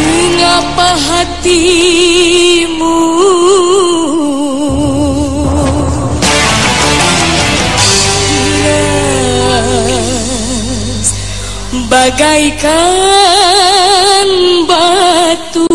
Mengapa hatimu Nas, Bagaikan شاهدت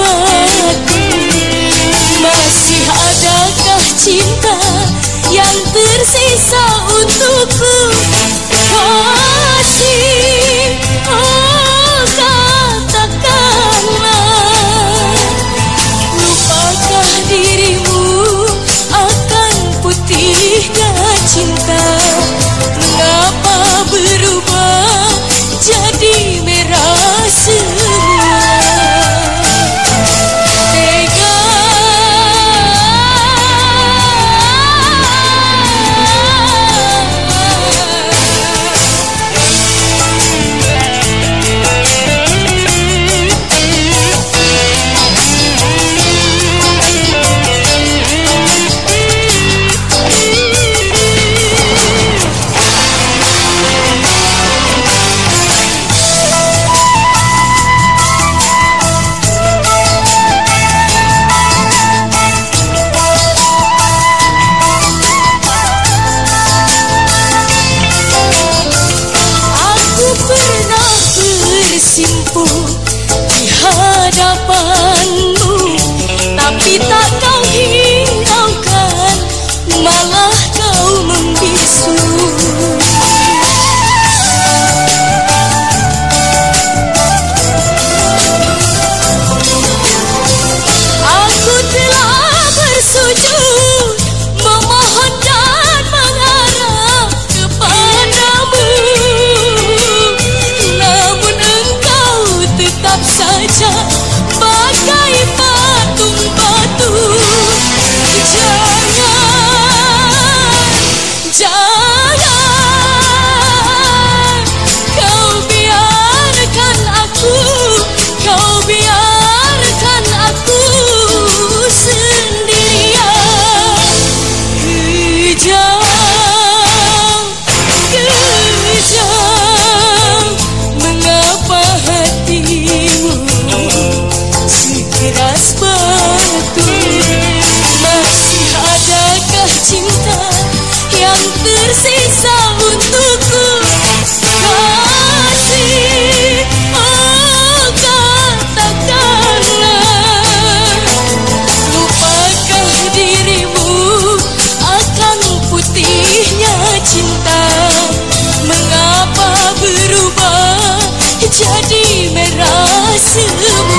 mati Masih adakah cinta yang tersisa untukku? tersisa untukku. Kasih oh katakanlah lupakan dirimu akan putihnya cinta. Mengapa berubah jadi merah semua?